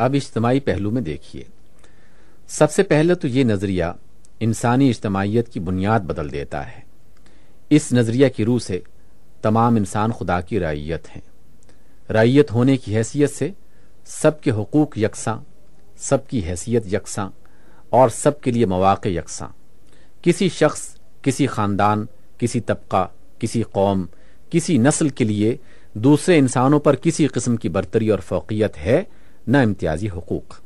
اب اجتماعی پہلو میں دیکھیے۔ سب سے پہلے تو یہ نظریہ انسانی اجتماعیت کی بنیاد بدل دیتا ہے۔ اس نظریہ کی روح سے تمام انسان خدا کی رعیت ہیں۔ رعیت ہونے کی حیثیت سے سب کے حقوق یکساں، سب کی حیثیت یکساں اور سب کے لیے مواقع یکساں۔ کسی شخص، کسی خاندان، کسی طبقہ، کسی قوم، کسی نسل کے لیے دوسرے انسانوں پر کسی قسم کی برتری اور فوقیت ہے نہ امتیازی حقوق۔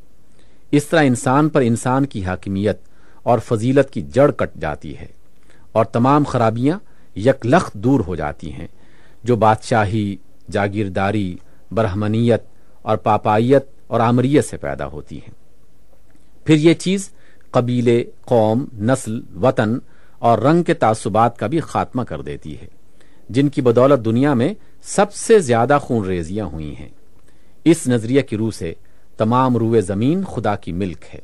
اس طرح انسان پر انسان کی حاکمیت اور فضیلت کی جڑ کٹ جاتی ہے اور تمام خرابیاں یک دور ہو جاتی ہیں، جو بادشاہی، جاگیرداری، برہمنیت اور پاپائیت اور آمریت سے پیدا ہوتی ہیں۔ پھر یہ چیز قبیلے، قوم، نسل، وطن اور رنگ کے تعصبات کا بھی خاتمہ کر دیتی ہے، جن کی بدولت دنیا میں سب سے زیادہ خون ریزیاں ہوئی ہیں۔ اس نظریہ کی روح سے تمام روئے زمین خدا کی ملک ہے۔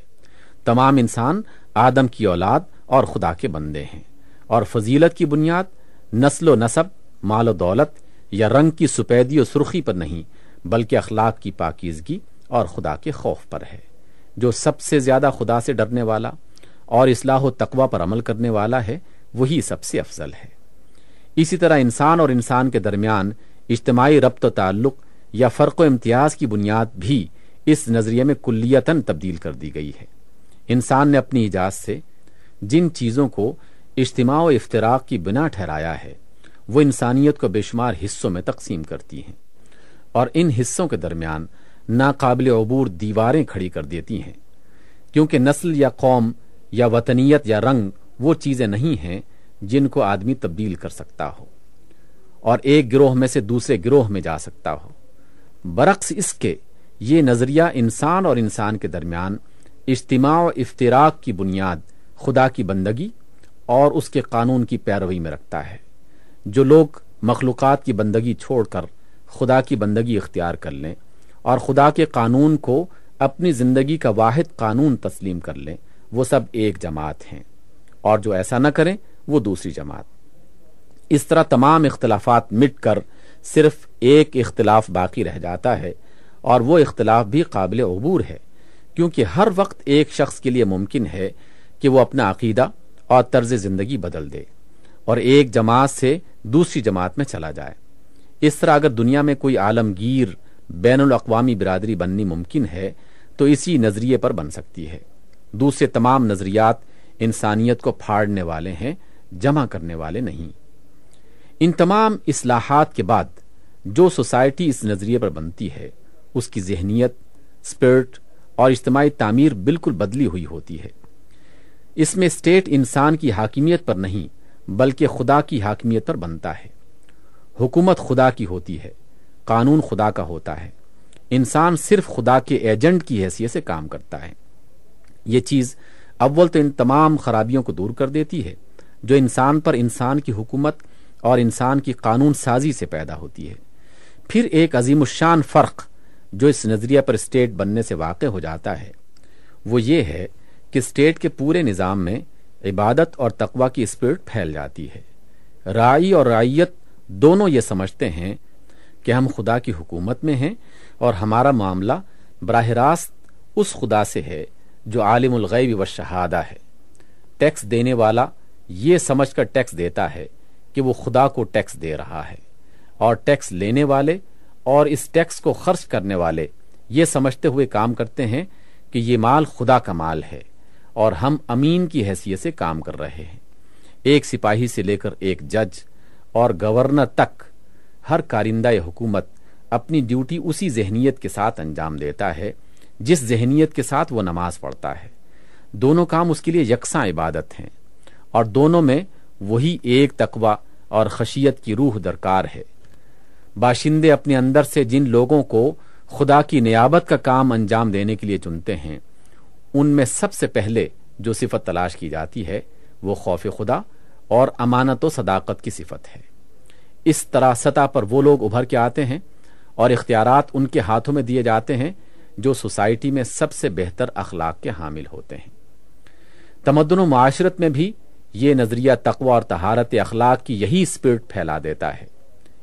تمام انسان آدم کی اولاد اور خدا کے بندے ہیں۔ اور فضیلت کی بنیاد نسل و نصب مال و دولت یا رنگ کی سپیدی و سرخی پر نہیں، بلکہ اخلاق کی پاکیزگی اور خدا کے خوف پر ہے۔ جو سب سے زیادہ خدا سے ڈرنے والا اور اصلاح و تقوا پر عمل کرنے والا ہے، وہی سب سے افضل ہے۔ اسی طرح انسان اور انسان کے درمیان اجتماعی ربط و تعلق یا فرق و امتیاز کی بنیاد بھی اس نظریے میں کلیتاً تبدیل کر دی گئی ہے۔ انسان نے اپنی ایجاز سے جن چیزوں کو اجتماع و افطراک کی بنا ٹھہرایا ہے، وہ انسانیت کو بے شمار حصوں میں تقسیم کرتی ہیں اور ان حصوں کے درمیان ناقابل عبور دیواریں کھڑی کر دیتی ہیں۔ کیونکہ نسل یا قوم یا وطنیت یا رنگ وہ چیزیں نہیں ہیں جن کو آدمی تبدیل کر سکتا ہو اور ایک گروہ میں سے دوسرے گروہ میں جا سکتا ہو۔ برعکس اس کے یہ نظریہ انسان اور انسان کے درمیان اجتماع و افطراک کی بنیاد خدا کی بندگی اور اس کے قانون کی پیروی میں رکھتا ہے، جو لوگ مخلوقات کی بندگی چھوڑ کر خدا کی بندگی اختیار کر لیں اور خدا کے قانون کو اپنی زندگی کا واحد قانون تسلیم کر لیں، وہ سب ایک جماعت ہیں۔ اور جو ایسا نہ کریں، وہ دوسری جماعت۔ اس طرح تمام اختلافات مٹ کر صرف ایک اختلاف باقی رہ جاتا ہے اور وہ اختلاف بھی قابل عبور ہے، کیونکہ ہر وقت ایک شخص کے لیے ممکن ہے کہ وہ اپنا عقیدہ اور طرز زندگی بدل دے اور ایک جماعت سے دوسری جماعت میں چلا جائے۔ اس طرح اگر دنیا میں کوئی عالمگیر بین الاقوامی برادری بننی ممکن ہے، تو اسی نظریے پر بن سکتی ہے۔ دوسرے تمام نظریات انسانیت کو پھاڑنے والے ہیں، جمع کرنے والے نہیں۔ ان تمام اصلاحات کے بعد جو سوسائٹی اس نظریے پر بنتی ہے، اس کی ذہنیت اسپرٹ اور اجتماعی تعمیر بالکل بدلی ہوئی ہوتی ہے۔ اس میں اسٹیٹ انسان کی حاکمیت پر نہیں، بلکہ خدا کی حاکمیت پر بنتا ہے۔ حکومت خدا کی ہوتی ہے، قانون خدا کا ہوتا ہے۔ انسان صرف خدا کے ایجنٹ کی حیثیت سے کام کرتا ہے۔ یہ چیز اول تو ان تمام خرابیوں کو دور کر دیتی ہے، جو انسان پر انسان کی حکومت اور انسان کی قانون سازی سے پیدا ہوتی ہے۔ پھر ایک عظیم الشان فرق جو اس نظریہ پر اسٹیٹ بننے سے واقع ہو جاتا ہے، وہ یہ ہے کہ اسٹیٹ کے پورے نظام میں عبادت اور تقوا کی اسپرٹ پھیل جاتی ہے۔ رائی اور رائیت دونوں یہ سمجھتے ہیں کہ ہم خدا کی حکومت میں ہیں اور ہمارا معاملہ براہ راست اس خدا سے ہے جو عالم الغیب و شہادہ ہے۔ ٹیکس دینے والا یہ سمجھ کر ٹیکس دیتا ہے کہ وہ خدا کو ٹیکس دے رہا ہے اور ٹیکس لینے والے اور اس ٹیکس کو خرچ کرنے والے یہ سمجھتے ہوئے کام کرتے ہیں کہ یہ مال خدا کا مال ہے اور ہم امین کی حیثیت سے کام کر رہے ہیں۔ ایک سپاہی سے لے کر ایک جج اور گورنر تک ہر کارندہ حکومت اپنی ڈیوٹی اسی ذہنیت کے ساتھ انجام دیتا ہے جس ذہنیت کے ساتھ وہ نماز پڑھتا ہے۔ دونوں کام اس کے لیے یکساں عبادت ہیں اور دونوں میں وہی ایک تقوی اور خشیت کی روح درکار ہے۔ باشندے اپنے اندر سے جن لوگوں کو خدا کی نیابت کا کام انجام دینے کے لیے چنتے ہیں، ان میں سب سے پہلے جو صفت تلاش کی جاتی ہے، وہ خوف خدا اور امانت و صداقت کی صفت ہے۔ اس طرح سطح پر وہ لوگ ابھر کے آتے ہیں اور اختیارات ان کے ہاتھوں میں دیے جاتے ہیں جو سوسائٹی میں سب سے بہتر اخلاق کے حامل ہوتے ہیں۔ تمدن و معاشرت میں بھی یہ نظریہ تقوی اور تہارت اخلاق کی یہی اسپرٹ پھیلا دیتا ہے۔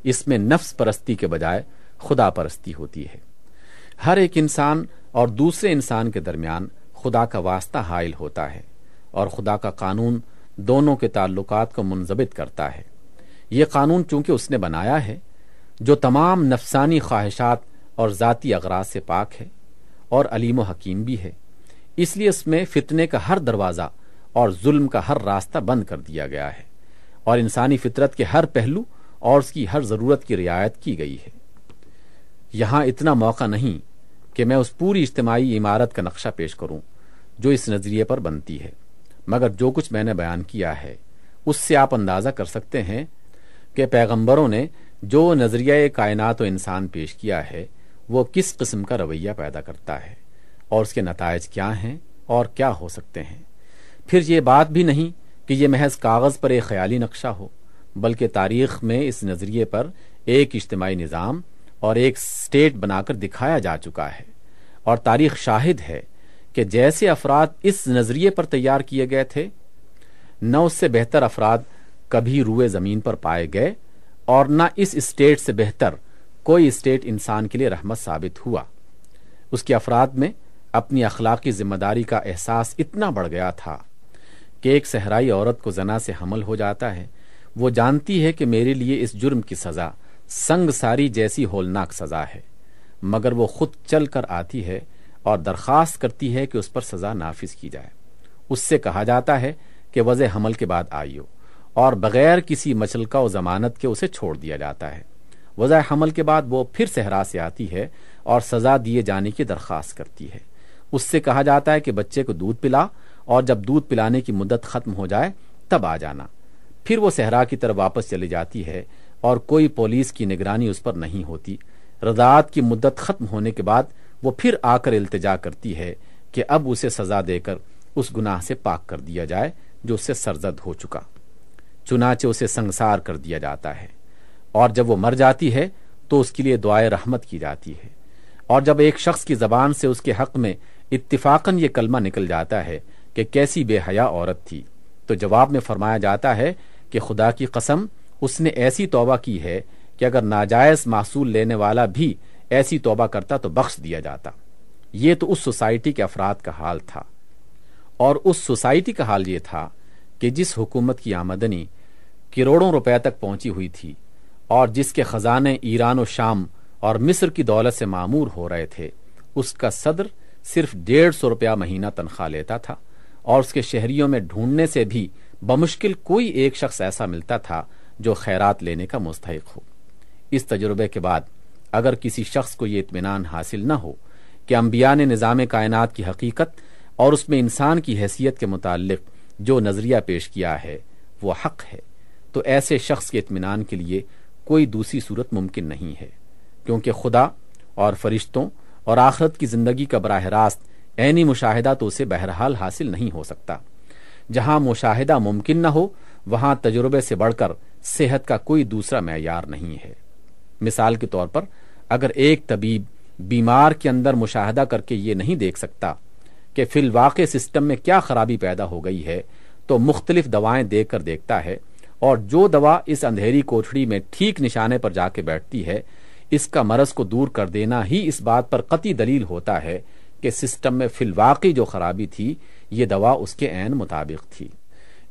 اس میں نفس پرستی کے بجائے خدا پرستی ہوتی ہے۔ ہر ایک انسان اور دوسرے انسان کے درمیان خدا کا واسطہ حائل ہوتا ہے اور خدا کا قانون دونوں کے تعلقات کو منظمت کرتا ہے۔ یہ قانون چونکہ اس نے بنایا ہے، جو تمام نفسانی خواہشات اور ذاتی اغراض سے پاک ہے اور علیم و حکیم بھی ہے۔ اس لیے اس میں فتنے کا ہر دروازہ اور ظلم کا ہر راستہ بند کر دیا گیا ہے اور انسانی فطرت کے ہر پہلو اور اس کی ہر ضرورت کی رعایت کی گئی ہے۔ یہاں اتنا موقع نہیں کہ میں اس پوری اجتماعی عمارت کا نقشہ پیش کروں جو اس نظریے پر بنتی ہے۔ مگر جو کچھ میں نے بیان کیا ہے، اس سے آپ اندازہ کر سکتے ہیں کہ پیغمبروں نے جو نظریہ کائنات و انسان پیش کیا ہے، وہ کس قسم کا رویہ پیدا کرتا ہے اور اس کے نتائج کیا ہیں اور کیا ہو سکتے ہیں۔ پھر یہ بات بھی نہیں کہ یہ محض کاغذ پر ایک خیالی نقشہ ہو، بلکہ تاریخ میں اس نظریے پر ایک اجتماعی نظام اور ایک سٹیٹ بنا کر دکھایا جا چکا ہے۔ اور تاریخ شاہد ہے کہ جیسے افراد اس نظریے پر تیار کیے گئے تھے، نہ اس سے بہتر افراد کبھی روئے زمین پر پائے گئے اور نہ اس اسٹیٹ سے بہتر کوئی اسٹیٹ انسان کے لیے رحمت ثابت ہوا۔ اس کے افراد میں اپنی اخلاقی ذمہ داری کا احساس اتنا بڑھ گیا تھا۔ کہ ایک صحرائی عورت کو زنا سے حمل ہو جاتا ہے۔ وہ جانتی ہے کہ میرے لیے اس جرم کی سزا، سنگ ساری جیسی ہولناک سزا ہے۔ مگر وہ خود چل کر آتی ہے اور درخواست کرتی ہے کہ اس پر سزا نافذ کی جائے۔ اس سے کہا جاتا ہے کہ وضع حمل کے بعد آئیو، اور بغیر کسی مچلکا و ضمانت کے اسے چھوڑ دیا جاتا ہے۔ وضع حمل کے بعد وہ پھر صحرا سے آتی ہے اور سزا دیے جانے کی درخواست کرتی ہے۔ اس سے کہا جاتا ہے کہ بچے کو دودھ پلا اور جب دودھ پلانے کی مدت ختم ہو جائے تب آ جانا۔ پھر وہ صحرا کی طرف واپس چلی جاتی ہے اور کوئی پولیس کی نگرانی اس پر نہیں ہوتی۔ رضاعت کی مدت ختم ہونے کے بعد وہ پھر آ کر التجا کرتی ہے کہ اب اسے سزا دے کر اس گناہ سے پاک کر دیا جائے جو اس سے سرزد ہو چکا۔ چنانچہ اسے سنگسار کر دیا جاتا ہے۔ اور جب وہ مر جاتی ہے تو اس کے لیے دعائیں رحمت کی جاتی ہے۔ اور جب ایک شخص کی زبان سے اس کے حق میں اتفاقاً یہ کلمہ نکل جاتا ہے کہ کیسی بے حیا عورت تھی۔ تو جواب میں فرمایا جاتا ہے کہ خدا کی قسم، اس نے ایسی توبہ کی ہے کہ اگر ناجائز محصول لینے والا بھی ایسی توبہ کرتا تو بخش دیا جاتا۔ یہ تو اس سوسائٹی کے افراد کا حال تھا۔ اور اس سوسائٹی کا حال یہ تھا کہ جس حکومت کی آمدنی کروڑوں روپے تک پہنچی ہوئی تھی اور جس کے خزانے ایران و شام اور مصر کی دولت سے معمور ہو رہے تھے، اس کا صدر صرف ڈیڑھ سو روپیہ مہینہ تنخواہ لیتا تھا۔ اور اس کے شہریوں میں ڈھونڈنے سے بھی بمشکل کوئی ایک شخص ایسا ملتا تھا جو خیرات لینے کا مستحق ہو۔ اس تجربے کے بعد اگر کسی شخص کو یہ اطمینان حاصل نہ ہو کہ انبیاء نے نظام کائنات کی حقیقت اور اس میں انسان کی حیثیت کے متعلق جو نظریہ پیش کیا ہے وہ حق ہے، تو ایسے شخص کے اطمینان کے لیے کوئی دوسری صورت ممکن نہیں ہے، کیونکہ خدا اور فرشتوں اور آخرت کی زندگی کا براہ راست عینی مشاہدہ تو اسے بہرحال حاصل نہیں ہو سکتا۔ جہاں مشاہدہ ممکن نہ ہو، وہاں تجربے سے بڑھ کر صحت کا کوئی دوسرا معیار نہیں ہے۔ مثال کے طور پر، اگر ایک طبیب بیمار کے اندر مشاہدہ کر کے یہ نہیں دیکھ سکتا کہ فی الواقع سسٹم میں کیا خرابی پیدا ہو گئی ہے، تو مختلف دوائیں دے کر دیکھتا ہے اور جو دوا اس اندھیری کوٹڑی میں ٹھیک نشانے پر جا کے بیٹھتی ہے، اس کا مرض کو دور کر دینا ہی اس بات پر قطعی دلیل ہوتا ہے کہ سسٹم میں فی الواقع جو خرابی تھی، یہ دوا اس کے عین مطابق تھی۔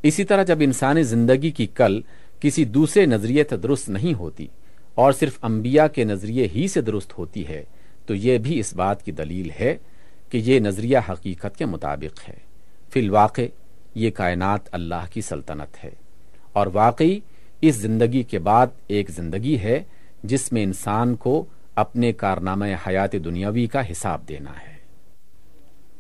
اسی طرح جب انسانی زندگی کی کل کسی دوسرے نظریے سے درست نہیں ہوتی اور صرف انبیاء کے نظریے ہی سے درست ہوتی ہے، تو یہ بھی اس بات کی دلیل ہے کہ یہ نظریہ حقیقت کے مطابق ہے۔ فی الواقع یہ کائنات اللہ کی سلطنت ہے۔ اور واقعی اس زندگی کے بعد ایک زندگی ہے جس میں انسان کو اپنے کارنامہ حیات دنیاوی کا حساب دینا ہے۔